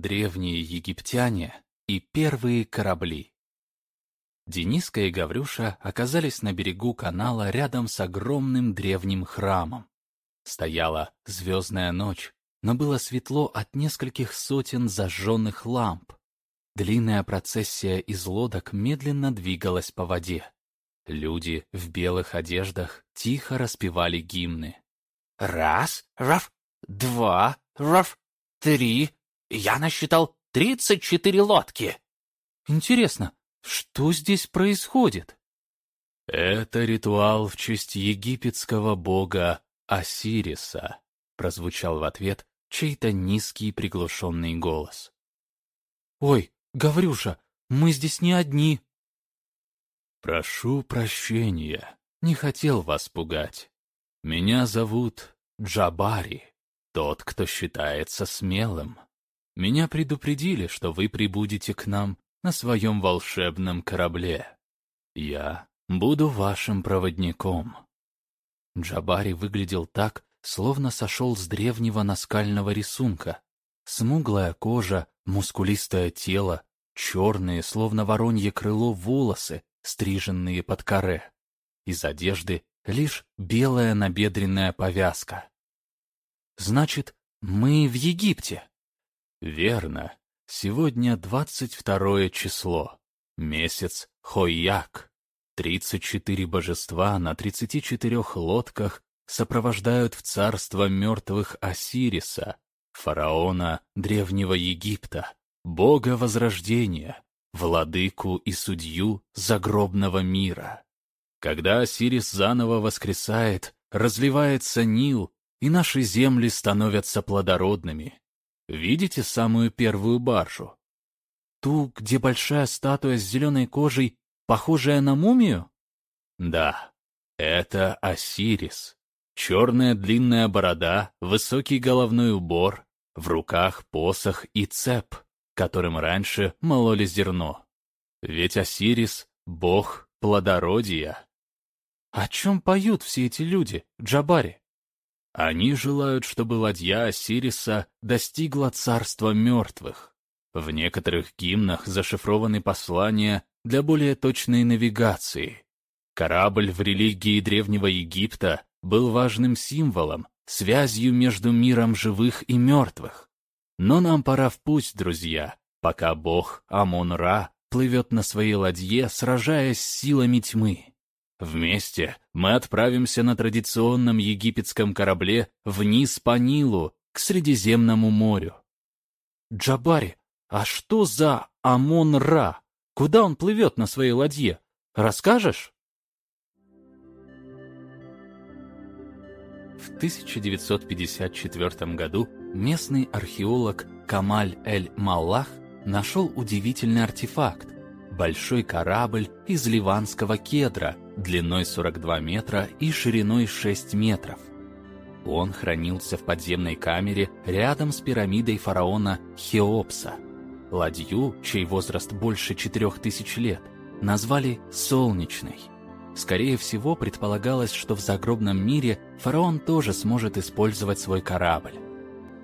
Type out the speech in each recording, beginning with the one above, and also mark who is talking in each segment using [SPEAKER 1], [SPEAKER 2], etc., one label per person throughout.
[SPEAKER 1] древние египтяне и первые корабли. Дениска и Гаврюша оказались на берегу канала рядом с огромным древним храмом. Стояла звездная ночь, но было светло от нескольких сотен зажженных ламп. Длинная процессия из лодок медленно двигалась по воде. Люди в белых одеждах тихо распевали гимны.
[SPEAKER 2] «Раз, раф, два, раф, три, я насчитал тридцать четыре лодки.
[SPEAKER 1] Интересно, что здесь происходит? Это ритуал в честь египетского бога Осириса, прозвучал в ответ чей-то низкий приглушенный голос. Ой, Гаврюша, мы здесь не одни. Прошу прощения, не хотел вас пугать. Меня зовут Джабари, тот, кто считается смелым. Меня предупредили, что вы прибудете к нам на своем волшебном корабле. Я буду вашим проводником». Джабари выглядел так, словно сошел с древнего наскального рисунка. Смуглая кожа, мускулистое тело, черные, словно воронье крыло, волосы, стриженные под каре. Из одежды лишь белая набедренная повязка. «Значит, мы в Египте?» Верно. Сегодня 22 число. Месяц Хойяк. 34 божества на 34 лодках сопровождают в царство мертвых Осириса, фараона Древнего Египта, бога Возрождения, владыку и судью загробного мира. Когда Осирис заново воскресает, разливается Нил, и наши земли становятся плодородными, Видите самую первую баржу? Ту, где большая статуя с зеленой кожей, похожая на мумию? Да, это Осирис. Черная длинная борода, высокий головной убор, в руках посох и цеп, которым раньше мололи зерно. Ведь Осирис — бог плодородия. О чем поют все эти люди, Джабари? Они желают, чтобы ладья Осириса достигла царства мертвых. В некоторых гимнах зашифрованы послания для более точной навигации. Корабль в религии Древнего Египта был важным символом, связью между миром живых и мертвых. Но нам пора в путь, друзья, пока бог Амон-Ра плывет на своей ладье, сражаясь с силами тьмы. Вместе мы отправимся на традиционном египетском корабле вниз по Нилу, к Средиземному морю. Джабари, а что за Амон-Ра? Куда он плывет на своей ладье? Расскажешь? В 1954 году местный археолог Камаль Эль-Маллах нашел удивительный артефакт – большой корабль из ливанского кедра – длиной 42 метра и шириной 6 метров. Он хранился в подземной камере рядом с пирамидой фараона Хеопса. Ладью, чей возраст больше 4000 лет, назвали «солнечной». Скорее всего, предполагалось, что в загробном мире фараон тоже сможет использовать свой корабль.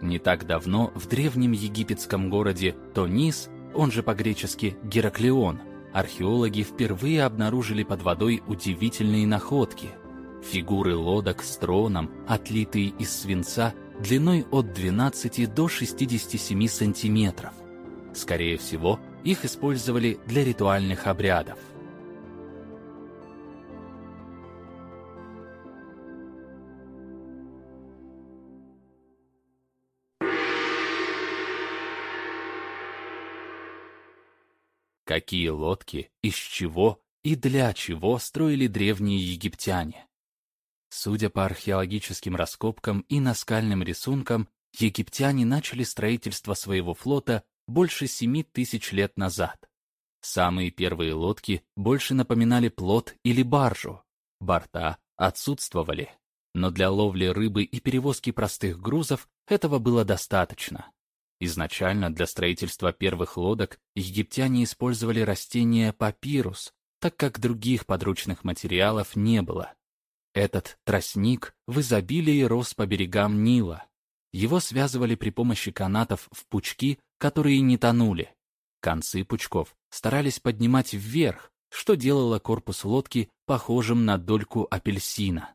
[SPEAKER 1] Не так давно в древнем египетском городе Тонис, он же по-гречески Гераклеон, археологи впервые обнаружили под водой удивительные находки. Фигуры лодок с троном, отлитые из свинца, длиной от 12 до 67 сантиметров. Скорее всего, их использовали для ритуальных обрядов. Какие лодки, из чего и для чего строили древние египтяне. Судя по археологическим раскопкам и наскальным рисункам, египтяне начали строительство своего флота больше семи тысяч лет назад. Самые первые лодки больше напоминали плот или баржу. Борта отсутствовали, но для ловли рыбы и перевозки простых грузов этого было достаточно. Изначально для строительства первых лодок египтяне использовали растение папирус, так как других подручных материалов не было. Этот тростник в изобилии рос по берегам Нила. Его связывали при помощи канатов в пучки, которые не тонули. Концы пучков старались поднимать вверх, что делало корпус лодки похожим на дольку апельсина.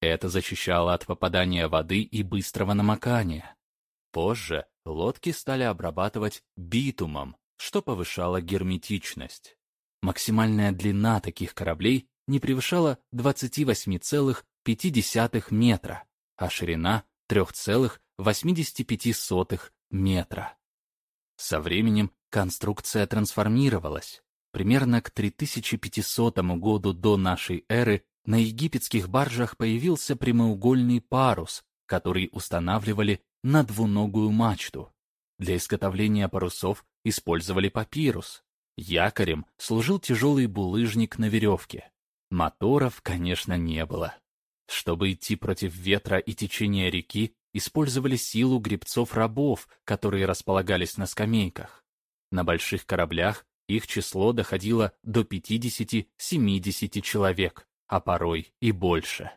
[SPEAKER 1] Это защищало от попадания воды и быстрого намокания. Позже лодки стали обрабатывать битумом, что повышало герметичность. Максимальная длина таких кораблей не превышала 28,5 метра, а ширина 3,85 метра. Со временем конструкция трансформировалась. Примерно к 3500 году до нашей эры на египетских баржах появился прямоугольный парус, который устанавливали на двуногую мачту. Для изготовления парусов использовали папирус. Якорем служил тяжелый булыжник на веревке. Моторов, конечно, не было. Чтобы идти против ветра и течения реки, использовали силу гребцов-рабов, которые располагались на скамейках. На больших кораблях их число доходило до 50-70 человек, а порой и больше.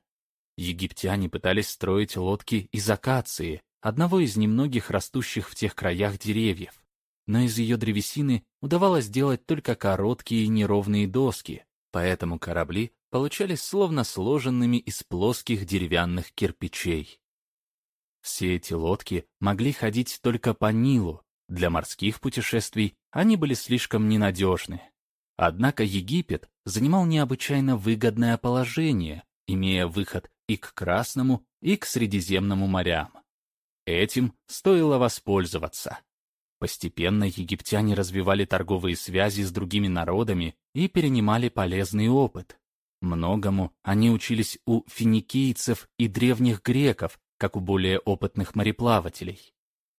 [SPEAKER 1] Египтяне пытались строить лодки из акации, одного из немногих растущих в тех краях деревьев. Но из ее древесины удавалось делать только короткие неровные доски, поэтому корабли получались словно сложенными из плоских деревянных кирпичей. Все эти лодки могли ходить только по Нилу, для морских путешествий они были слишком ненадежны. Однако Египет занимал необычайно выгодное положение, имея выход и к Красному, и к Средиземному морям. Этим стоило воспользоваться. Постепенно египтяне развивали торговые связи с другими народами и перенимали полезный опыт. Многому они учились у финикийцев и древних греков, как у более опытных мореплавателей.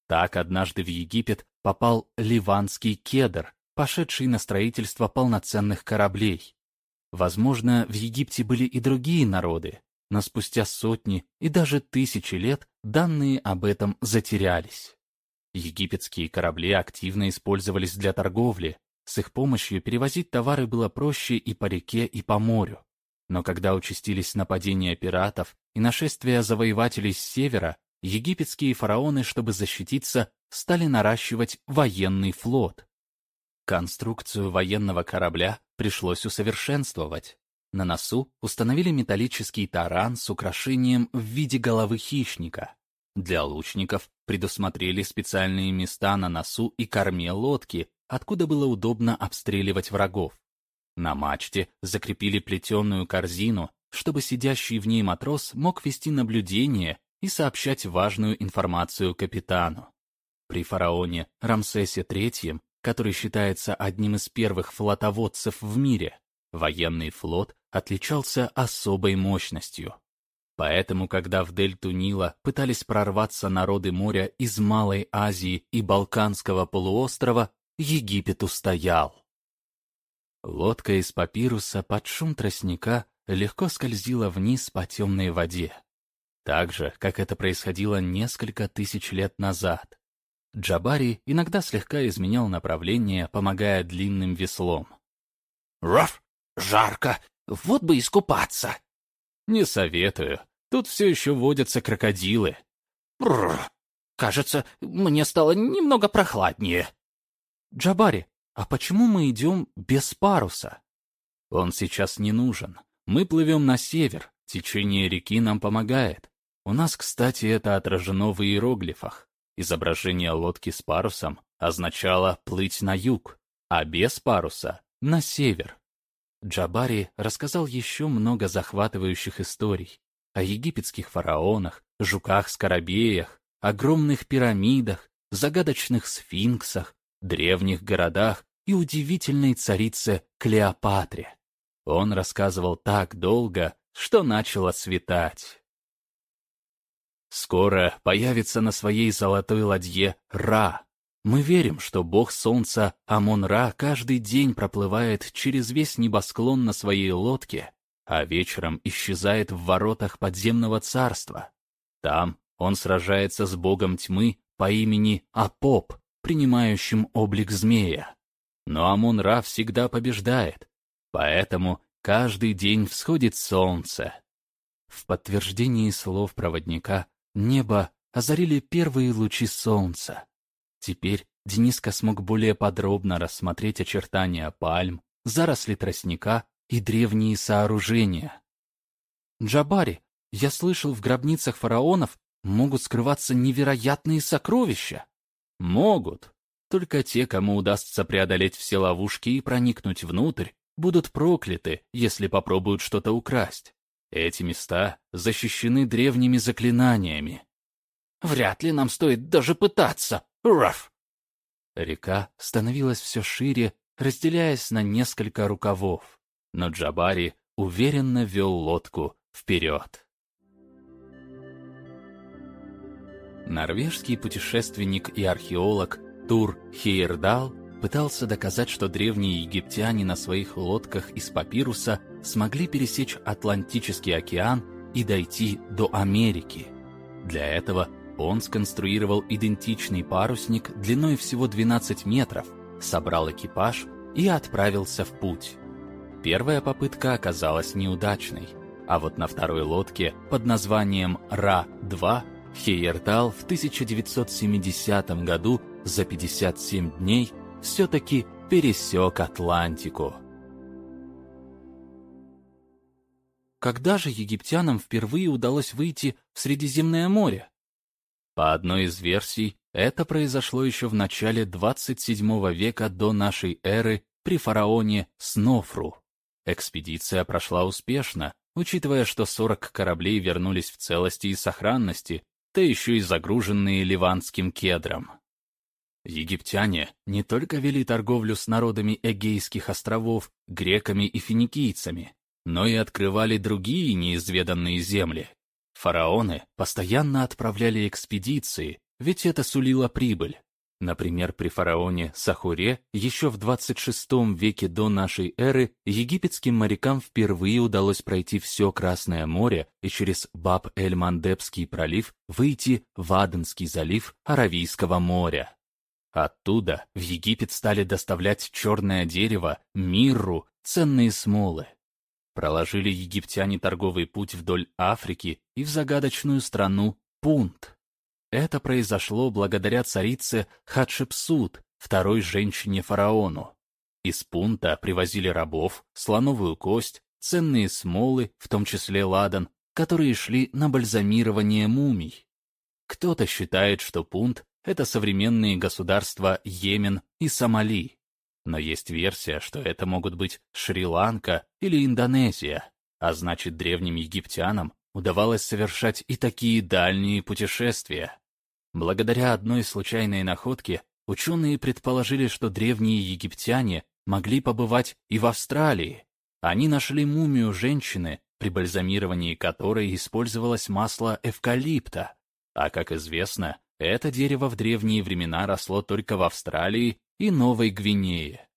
[SPEAKER 1] Так однажды в Египет попал ливанский кедр, пошедший на строительство полноценных кораблей. Возможно, в Египте были и другие народы, но спустя сотни и даже тысячи лет данные об этом затерялись. Египетские корабли активно использовались для торговли, с их помощью перевозить товары было проще и по реке, и по морю. Но когда участились нападения пиратов и нашествия завоевателей с севера, египетские фараоны, чтобы защититься, стали наращивать военный флот. Конструкцию военного корабля пришлось усовершенствовать. На носу установили металлический таран с украшением в виде головы хищника. Для лучников предусмотрели специальные места на носу и корме лодки, откуда было удобно обстреливать врагов. На мачте закрепили плетеную корзину, чтобы сидящий в ней матрос мог вести наблюдение и сообщать важную информацию капитану. При фараоне Рамсесе III который считается одним из первых флотоводцев в мире, военный флот отличался особой мощностью. Поэтому, когда в дельту Нила пытались прорваться народы моря из Малой Азии и Балканского полуострова, Египет устоял. Лодка из папируса под шум тростника легко скользила вниз по темной воде. Так же, как это происходило несколько тысяч лет назад. Джабари иногда слегка изменял направление, помогая длинным веслом.
[SPEAKER 2] «Раф! Жарко! Вот бы искупаться!»
[SPEAKER 1] «Не советую. Тут все еще водятся крокодилы».
[SPEAKER 2] «Бррр! Кажется, мне стало немного прохладнее».
[SPEAKER 1] «Джабари, а почему мы идем без паруса?» «Он сейчас не нужен. Мы плывем на север. Течение реки нам помогает. У нас, кстати, это отражено в иероглифах. Изображение лодки с парусом означало плыть на юг, а без паруса — на север. Джабари рассказал еще много захватывающих историй о египетских фараонах, жуках-скоробеях, огромных пирамидах, загадочных сфинксах, древних городах и удивительной царице Клеопатре. Он рассказывал так долго, что начало светать. Скоро появится на своей золотой ладье Ра. Мы верим, что бог солнца Амон-Ра каждый день проплывает через весь небосклон на своей лодке, а вечером исчезает в воротах подземного царства. Там он сражается с богом тьмы по имени Апоп, принимающим облик змея. Но Амон-Ра всегда побеждает, поэтому каждый день всходит солнце. В подтверждении слов проводника Небо озарили первые лучи солнца. Теперь Дениска смог более подробно рассмотреть очертания пальм, заросли тростника и древние сооружения. «Джабари, я слышал, в гробницах фараонов могут скрываться невероятные сокровища».
[SPEAKER 2] «Могут. Только те, кому удастся преодолеть все ловушки и проникнуть внутрь, будут прокляты, если попробуют что-то украсть. Эти места защищены древними заклинаниями. Вряд ли нам стоит даже пытаться. Раф!
[SPEAKER 1] Река становилась все шире, разделяясь на несколько рукавов, но Джабари уверенно вел лодку вперед. Норвежский путешественник и археолог Тур Хейердал пытался доказать, что древние египтяне на своих лодках из папируса смогли пересечь Атлантический океан и дойти до Америки. Для этого он сконструировал идентичный парусник длиной всего 12 метров, собрал экипаж и отправился в путь. Первая попытка оказалась неудачной, а вот на второй лодке под названием Ра-2 Хейердал в 1970 году за 57 дней все-таки пересек Атлантику. Когда же египтянам впервые удалось выйти в Средиземное море? По одной из версий, это произошло еще в начале 27 века до нашей эры при фараоне Снофру. Экспедиция прошла успешно, учитывая, что 40 кораблей вернулись в целости и сохранности, да еще и загруженные ливанским кедром. Египтяне не только вели торговлю с народами Эгейских островов, греками и финикийцами, но и открывали другие неизведанные земли. Фараоны постоянно отправляли экспедиции, ведь это сулило прибыль. Например, при фараоне Сахуре еще в 26 веке до нашей эры египетским морякам впервые удалось пройти все Красное море и через Баб-эль-Мандебский пролив выйти в Аденский залив Аравийского моря. Оттуда в Египет стали доставлять черное дерево, мирру, ценные смолы. Проложили египтяне торговый путь вдоль Африки и в загадочную страну Пунт. Это произошло благодаря царице Хатшепсут, второй женщине-фараону. Из Пунта привозили рабов, слоновую кость, ценные смолы, в том числе ладан, которые шли на бальзамирование мумий. Кто-то считает, что Пунт это современные государства Йемен и Сомали. Но есть версия, что это могут быть Шри-Ланка или Индонезия, а значит древним египтянам удавалось совершать и такие дальние путешествия. Благодаря одной случайной находке ученые предположили, что древние египтяне могли побывать и в Австралии. Они нашли мумию женщины, при бальзамировании которой использовалось масло эвкалипта. А как известно, это дерево в древние времена росло только в Австралии и Новой Гвинее.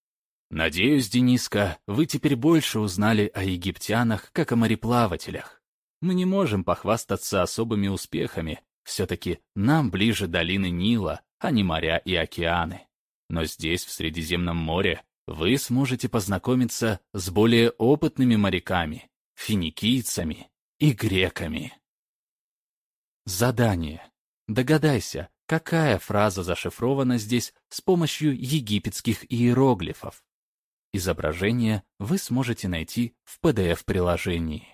[SPEAKER 1] Надеюсь, Дениска, вы теперь больше узнали о египтянах, как о мореплавателях. Мы не можем похвастаться особыми успехами, все-таки нам ближе долины Нила, а не моря и океаны. Но здесь, в Средиземном море, вы сможете познакомиться с более опытными моряками, финикийцами и греками. Задание. Догадайся, какая фраза зашифрована здесь с помощью египетских иероглифов. Изображение вы сможете найти в PDF-приложении.